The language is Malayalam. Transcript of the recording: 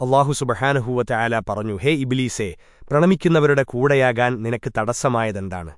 അള്ളാഹു സുബഹാനഹൂവറ്റ ആല പറഞ്ഞു ഹേ ഇബിലീസേ പ്രണമിക്കുന്നവരുടെ കൂടെയാകാൻ നിനക്ക് തടസ്സമായതെന്താണ്?